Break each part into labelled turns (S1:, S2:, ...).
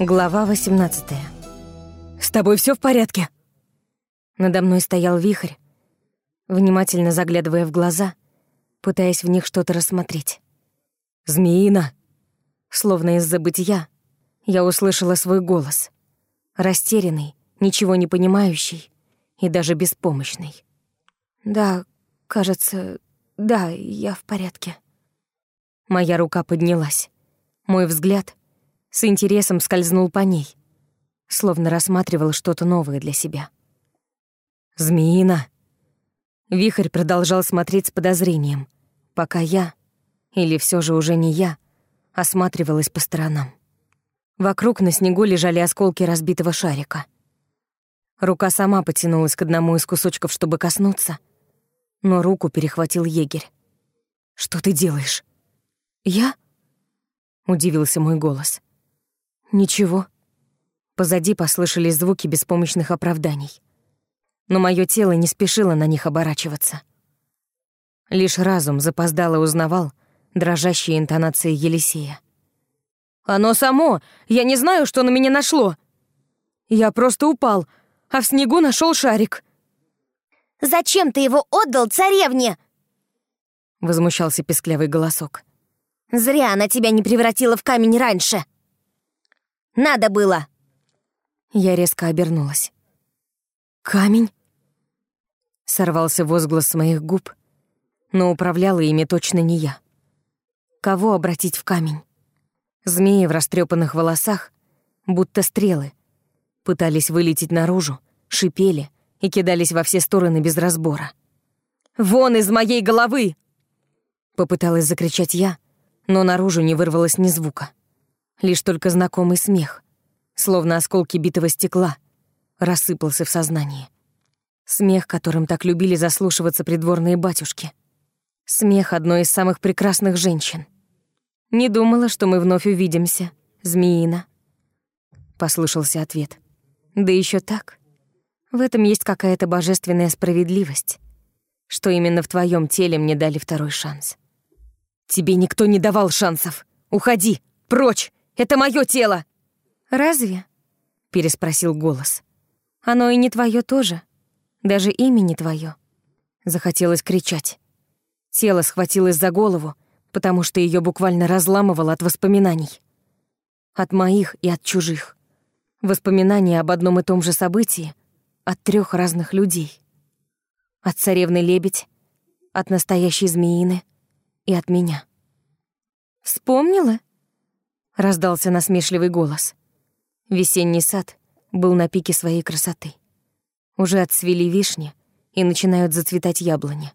S1: Глава 18
S2: «С тобой все в порядке?»
S1: Надо мной стоял вихрь, внимательно заглядывая в глаза, пытаясь в них что-то рассмотреть.
S2: «Змеина!»
S1: Словно из забытия, я услышала свой голос. Растерянный, ничего не понимающий и даже беспомощный. «Да, кажется, да, я в порядке». Моя рука поднялась. Мой взгляд с интересом скользнул по ней, словно рассматривал что-то новое для себя.
S2: «Змеина!»
S1: Вихрь продолжал смотреть с подозрением, пока я, или все же уже не я, осматривалась по сторонам. Вокруг на снегу лежали осколки разбитого шарика. Рука сама потянулась к одному из кусочков, чтобы коснуться, но руку перехватил егерь.
S2: «Что ты делаешь?»
S1: «Я?» — удивился мой голос. «Ничего». Позади послышались звуки беспомощных оправданий. Но мое тело не спешило на них оборачиваться. Лишь разум запоздало узнавал дрожащие интонации Елисея. «Оно само! Я не знаю, что на меня нашло! Я просто упал, а в снегу нашел шарик!»
S3: «Зачем ты его отдал царевне?»
S1: Возмущался песклявый голосок.
S3: «Зря она тебя не превратила в камень раньше!» Надо было!»
S1: Я резко обернулась.
S2: «Камень?»
S1: Сорвался возглас с моих губ, но управляла ими точно не я. Кого обратить в камень? Змеи в растрепанных волосах, будто стрелы, пытались вылететь наружу, шипели и кидались во все стороны без разбора. «Вон из моей головы!» Попыталась закричать я, но наружу не вырвалось ни звука. Лишь только знакомый смех, словно осколки битого стекла, рассыпался в сознании. Смех, которым так любили заслушиваться придворные батюшки. Смех одной из самых прекрасных женщин. «Не думала, что мы вновь увидимся, змеина», — послышался ответ. «Да еще так. В этом есть какая-то божественная справедливость, что именно в твоем теле мне дали второй шанс».
S2: «Тебе никто не давал шансов. Уходи! Прочь! Это мое тело!»
S1: «Разве?» — переспросил голос. «Оно и не твое тоже. Даже имя не твое. Захотелось кричать. Тело схватилось за голову, потому что ее буквально разламывало от воспоминаний. От моих и от чужих. Воспоминания об одном и том же событии от трех разных людей. От царевны лебедь, от настоящей змеины и от меня. «Вспомнила?» Раздался насмешливый голос. Весенний сад был на пике своей красоты. Уже отцвели вишни и начинают зацветать яблони.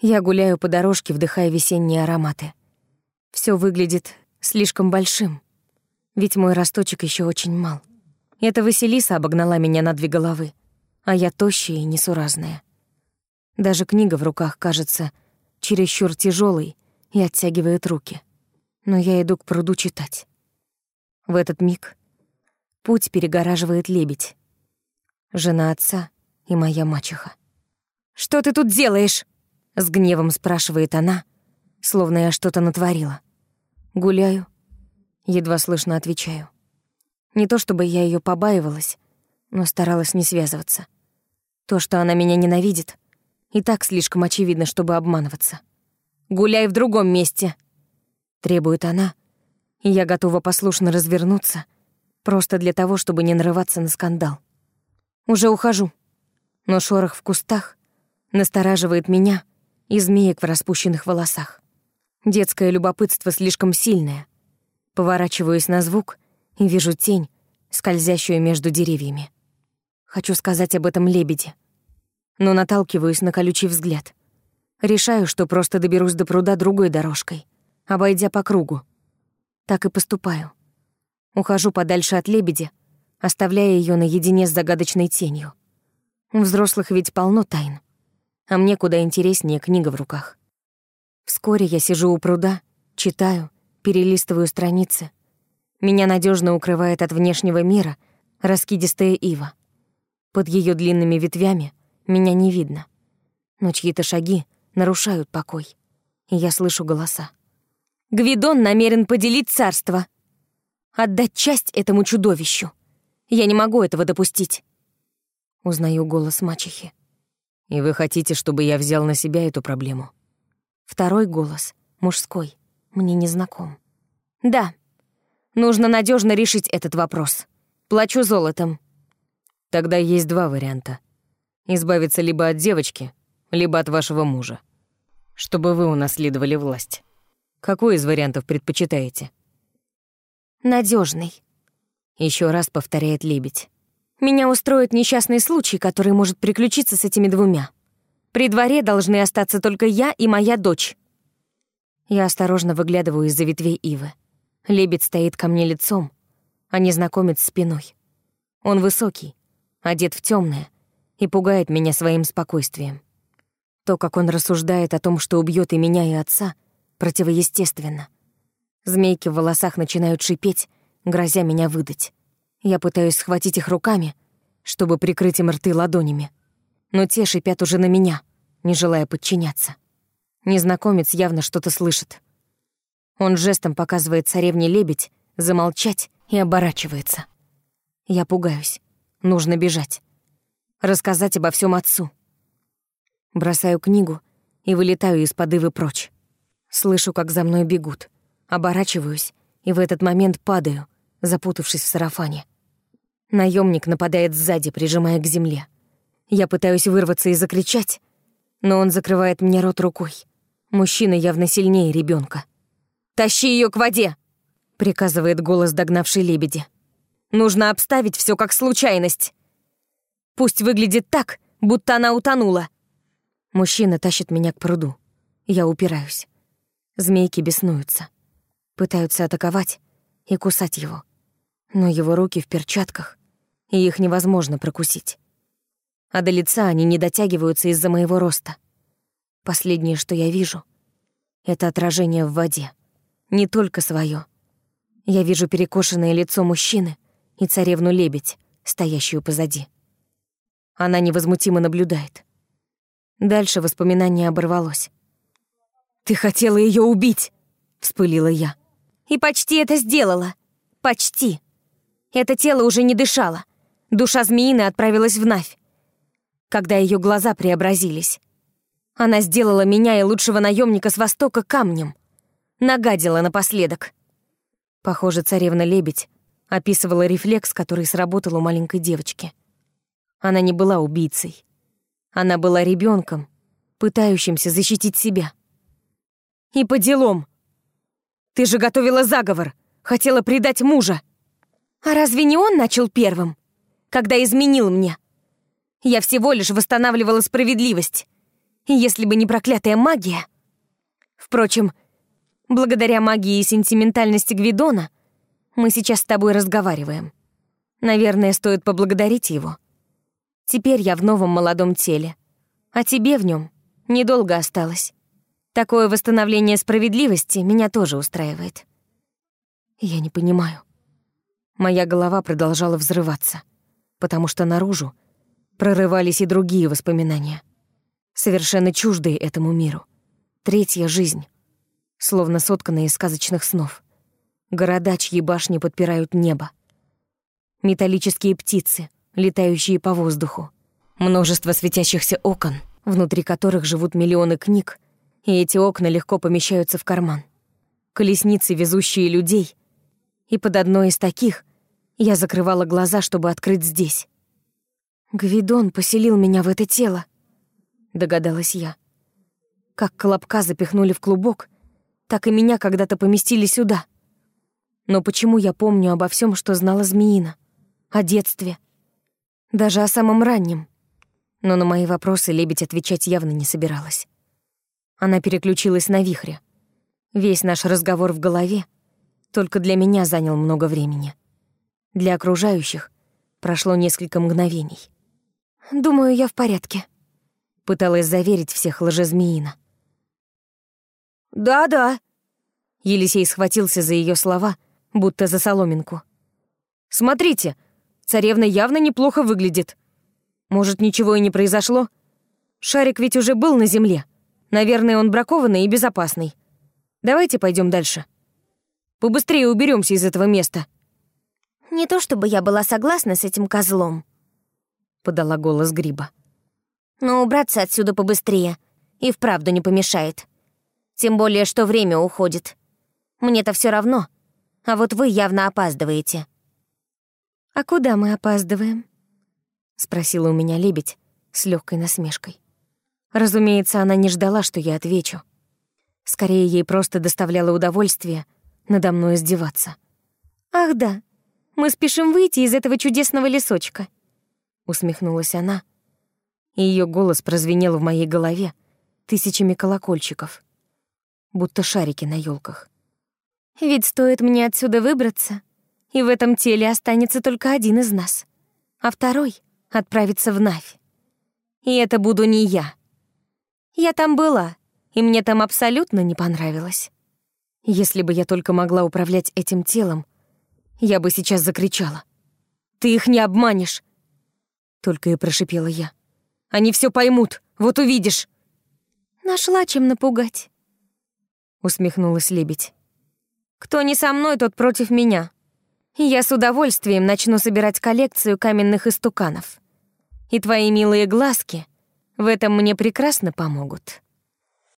S1: Я гуляю по дорожке, вдыхая весенние ароматы. Все выглядит слишком большим, ведь мой росточек еще очень мал. Эта Василиса обогнала меня на две головы, а я тощая и несуразная. Даже книга в руках кажется чересчур тяжелой и оттягивает руки но я иду к пруду читать. В этот миг путь перегораживает лебедь, жена отца и моя мачеха. «Что ты тут делаешь?» — с гневом спрашивает она, словно я что-то натворила. «Гуляю», — едва слышно отвечаю. Не то чтобы я ее побаивалась, но старалась не связываться. То, что она меня ненавидит, и так слишком очевидно, чтобы обманываться. «Гуляй в другом месте», требует она, и я готова послушно развернуться, просто для того, чтобы не нарываться на скандал. Уже ухожу, но шорох в кустах настораживает меня и змеек в распущенных волосах. Детское любопытство слишком сильное. Поворачиваюсь на звук и вижу тень, скользящую между деревьями. Хочу сказать об этом лебеде, но наталкиваюсь на колючий взгляд. Решаю, что просто доберусь до пруда другой дорожкой обойдя по кругу. Так и поступаю. Ухожу подальше от лебеди, оставляя ее наедине с загадочной тенью. У взрослых ведь полно тайн, а мне куда интереснее книга в руках. Вскоре я сижу у пруда, читаю, перелистываю страницы. Меня надежно укрывает от внешнего мира раскидистая ива. Под ее длинными ветвями меня не видно, но чьи-то шаги нарушают покой, и я слышу голоса. Гвидон намерен поделить царство. Отдать часть этому чудовищу. Я не могу этого допустить. Узнаю голос мачехи.
S2: И вы хотите, чтобы я взял на себя эту проблему?
S1: Второй голос, мужской, мне не знаком. Да, нужно надежно решить этот вопрос. Плачу золотом.
S2: Тогда есть два варианта. Избавиться либо от девочки, либо от вашего мужа. Чтобы вы унаследовали власть. Какой из вариантов предпочитаете?
S1: Надежный. Еще раз повторяет лебедь. Меня устроит несчастный случай, который может приключиться с этими двумя. При дворе должны остаться только я и моя дочь. Я осторожно выглядываю из-за ветвей ивы. Лебедь стоит ко мне лицом, а незнакомец спиной. Он высокий, одет в темное, и пугает меня своим спокойствием. То, как он рассуждает о том, что убьет и меня, и отца, противоестественно. Змейки в волосах начинают шипеть, грозя меня выдать. Я пытаюсь схватить их руками, чтобы прикрыть им рты ладонями. Но те шипят уже на меня, не желая подчиняться. Незнакомец явно что-то слышит. Он жестом показывает царевне лебедь замолчать и оборачивается. Я пугаюсь. Нужно бежать. Рассказать обо всем отцу. Бросаю книгу и вылетаю из подывы прочь. Слышу, как за мной бегут. Оборачиваюсь и в этот момент падаю, запутавшись в сарафане. Наемник нападает сзади, прижимая к земле. Я пытаюсь вырваться и закричать, но он закрывает мне рот рукой. Мужчина явно сильнее ребенка. «Тащи ее к воде!» — приказывает голос догнавшей лебеди. «Нужно обставить все как случайность. Пусть выглядит так, будто она утонула». Мужчина тащит меня к пруду. Я упираюсь. Змейки беснуются. Пытаются атаковать и кусать его. Но его руки в перчатках и их невозможно прокусить. А до лица они не дотягиваются из-за моего роста. Последнее, что я вижу, — это отражение в воде. Не только свое. Я вижу перекошенное лицо мужчины и царевну-лебедь, стоящую позади. Она невозмутимо наблюдает. Дальше воспоминание оборвалось. «Ты хотела ее убить!» — вспылила я. «И почти это сделала. Почти. Это тело уже не дышало. Душа змеины отправилась в Навь, когда ее глаза преобразились. Она сделала меня и лучшего наемника с Востока камнем. Нагадила напоследок. Похоже, царевна-лебедь описывала рефлекс, который сработал у маленькой девочки. Она не была убийцей. Она была ребенком, пытающимся защитить себя. И по делам. Ты же готовила заговор, хотела предать мужа. А разве не он начал первым? когда изменил мне. Я всего лишь восстанавливала справедливость. Если бы не проклятая магия... Впрочем, благодаря магии и сентиментальности Гвидона мы сейчас с тобой разговариваем. Наверное, стоит поблагодарить его. Теперь я в новом молодом теле, а тебе в нем недолго осталось. Такое восстановление справедливости меня тоже устраивает. Я не понимаю. Моя голова продолжала взрываться потому что наружу прорывались и другие воспоминания, совершенно чуждые этому миру. Третья жизнь, словно сотканная из сказочных снов. Города, чьи башни подпирают небо. Металлические птицы, летающие по воздуху. Множество светящихся окон, внутри которых живут миллионы книг, и эти окна легко помещаются в карман. Колесницы, везущие людей. И под одной из таких — я закрывала глаза, чтобы открыть здесь. Гвидон поселил меня в это тело, догадалась я. Как колобка запихнули в клубок, так и меня когда-то поместили сюда. Но почему я помню обо всем, что знала Змеина? О детстве. Даже о самом раннем. Но на мои вопросы лебедь отвечать явно не собиралась. Она переключилась на вихре. Весь наш разговор в голове только для меня занял много времени. Для окружающих прошло несколько мгновений. «Думаю, я в порядке», — пыталась заверить всех лжезмеина. «Да-да», — Елисей схватился за ее слова, будто за соломинку. «Смотрите, царевна явно неплохо выглядит. Может, ничего и не произошло? Шарик ведь уже был на земле. Наверное, он бракованный и безопасный. Давайте пойдем дальше. Побыстрее уберемся из этого места».
S3: «Не то чтобы я была согласна с этим козлом», —
S1: подала голос Гриба.
S3: «Но убраться отсюда побыстрее и вправду не помешает. Тем более, что время уходит. Мне-то все равно, а вот вы явно опаздываете».
S1: «А куда мы опаздываем?» — спросила у меня лебедь с легкой насмешкой. Разумеется, она не ждала, что я отвечу. Скорее, ей просто доставляло удовольствие надо мной издеваться. «Ах да, мы спешим выйти из этого чудесного лесочка», — усмехнулась она. И её голос прозвенел в моей голове тысячами колокольчиков, будто шарики на ёлках. «Ведь стоит мне отсюда выбраться, и в этом теле останется только один из нас, а второй отправится в Навь. И это буду не я. Я там была, и мне там абсолютно не понравилось. Если бы я только могла управлять этим телом, я бы сейчас закричала. «Ты их не обманешь!» Только и прошипела я. «Они все поймут, вот увидишь!» «Нашла чем напугать», — усмехнулась лебедь. «Кто не со мной, тот против меня. Я с удовольствием начну собирать коллекцию каменных истуканов. И твои милые глазки в этом мне прекрасно помогут».